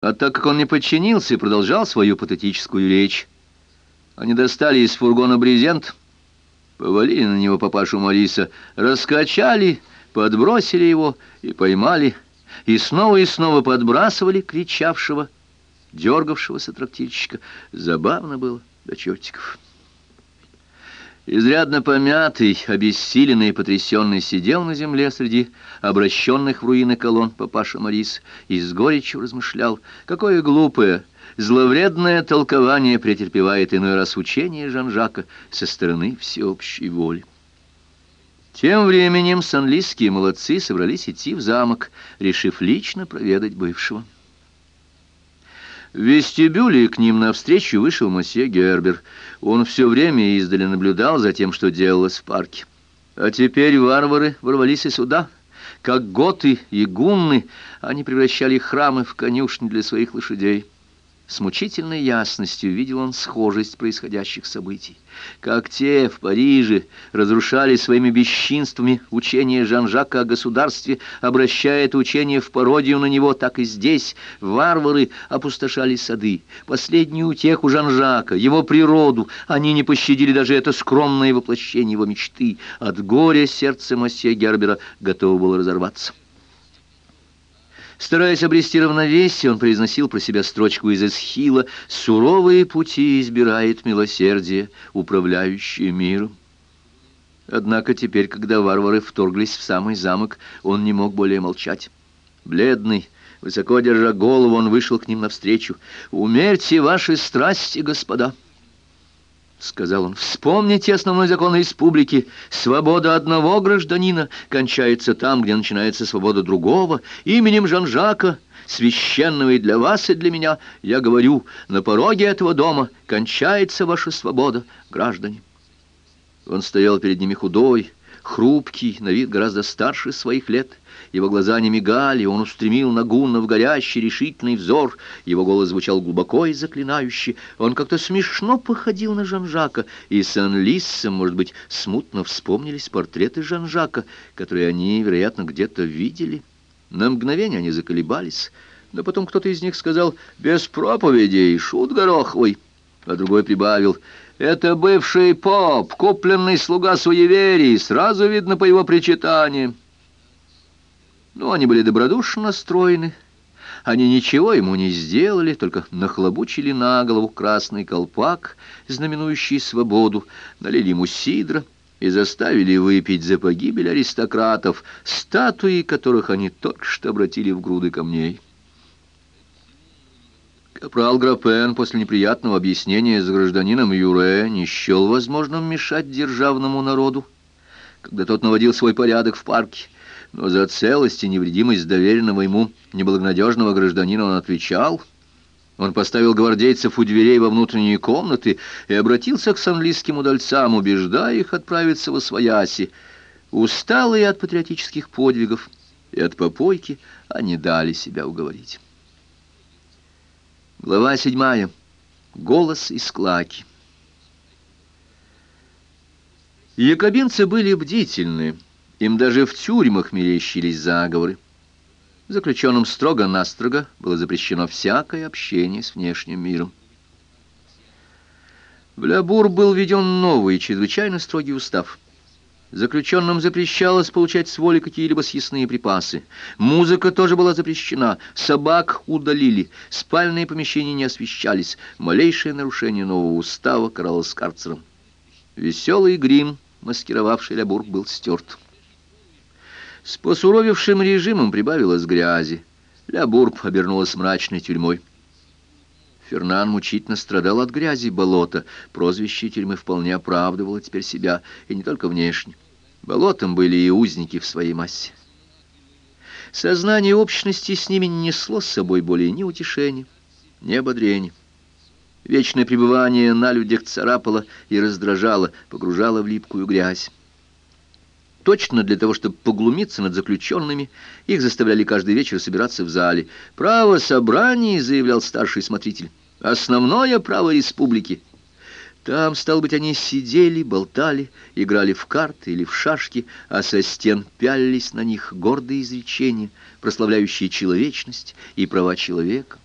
А так как он не подчинился и продолжал свою патетическую речь, они достали из фургона брезент, повалили на него папашу Мариса, раскачали, подбросили его и поймали, и снова и снова подбрасывали кричавшего, дергавшегося трактирщика. Забавно было до чертиков. Изрядно помятый, обессиленный и потрясенный сидел на земле среди обращенных в руины колонн папаша Морис и с горечью размышлял, какое глупое, зловредное толкование претерпевает иной раз учение Жан-Жака со стороны всеобщей воли. Тем временем санлийские молодцы собрались идти в замок, решив лично проведать бывшего. В вестибюле к ним навстречу вышел мосье Гербер. Он все время издали наблюдал за тем, что делалось в парке. А теперь варвары ворвались и сюда. Как готы и гунны, они превращали храмы в конюшни для своих лошадей. С мучительной ясностью видел он схожесть происходящих событий. Как те в Париже разрушали своими бесчинствами учение Жан-Жака о государстве, обращая это учение в пародию на него, так и здесь варвары опустошали сады, последнюю утеху Жан-Жака, его природу. Они не пощадили даже это скромное воплощение его мечты. От горя сердце Массе Гербера готово было разорваться. Стараясь обрести равновесие, он произносил про себя строчку из Эсхила «Суровые пути избирает милосердие, управляющее миром». Однако теперь, когда варвары вторглись в самый замок, он не мог более молчать. Бледный, высоко держа голову, он вышел к ним навстречу. «Умерьте ваши страсти, господа!» — сказал он, — вспомните основной закон республики. Свобода одного гражданина кончается там, где начинается свобода другого. Именем Жан-Жака, священного и для вас, и для меня, я говорю, на пороге этого дома кончается ваша свобода, граждане. Он стоял перед ними худой, хрупкий, на вид гораздо старше своих лет. Его глаза не мигали, он устремил на в горящий решительный взор. Его голос звучал глубоко и заклинающе. Он как-то смешно походил на Жан-Жака, и Сан-Лиссом, может быть, смутно вспомнились портреты Жан-Жака, которые они, вероятно, где-то видели. На мгновение они заколебались, но потом кто-то из них сказал «без проповедей, шут гороховый», а другой прибавил «это бывший поп, купленный слуга суеверий, сразу видно по его причитаниям». Но они были добродушно настроены. Они ничего ему не сделали, только нахлобучили на голову красный колпак, знаменующий свободу, налили ему сидра и заставили выпить за погибель аристократов, статуи которых они только что обратили в груды камней. Капрал Грапен после неприятного объяснения с гражданином Юре не счел возможным мешать державному народу, когда тот наводил свой порядок в парке, но за целость и невредимость доверенного ему неблагонадежного гражданина он отвечал. Он поставил гвардейцев у дверей во внутренние комнаты и обратился к санлийским удальцам, убеждая их отправиться во свояси. Усталые от патриотических подвигов и от попойки, они дали себя уговорить. Глава седьмая. Голос из клаки. Якобинцы были бдительны. Им даже в тюрьмах мерещились заговоры. Заключенным строго-настрого было запрещено всякое общение с внешним миром. В Лябур был введен новый, чрезвычайно строгий устав. Заключенным запрещалось получать с воли какие-либо съестные припасы. Музыка тоже была запрещена, собак удалили, спальные помещения не освещались, малейшее нарушение нового устава каралось карцером. Веселый грим, маскировавший Лябур, был стерт. С посуровевшим режимом прибавилось грязи. Ля Бурб обернулась мрачной тюрьмой. Фернан мучительно страдал от грязи болота. Прозвище тюрьмы вполне оправдывало теперь себя, и не только внешне. Болотом были и узники в своей массе. Сознание общности с ними не несло с собой более ни утешения, ни ободрения. Вечное пребывание на людях царапало и раздражало, погружало в липкую грязь. Точно для того, чтобы поглумиться над заключенными, их заставляли каждый вечер собираться в зале. «Право собраний», — заявлял старший смотритель, — «основное право республики». Там, стало быть, они сидели, болтали, играли в карты или в шашки, а со стен пялились на них гордые изречения, прославляющие человечность и права человека.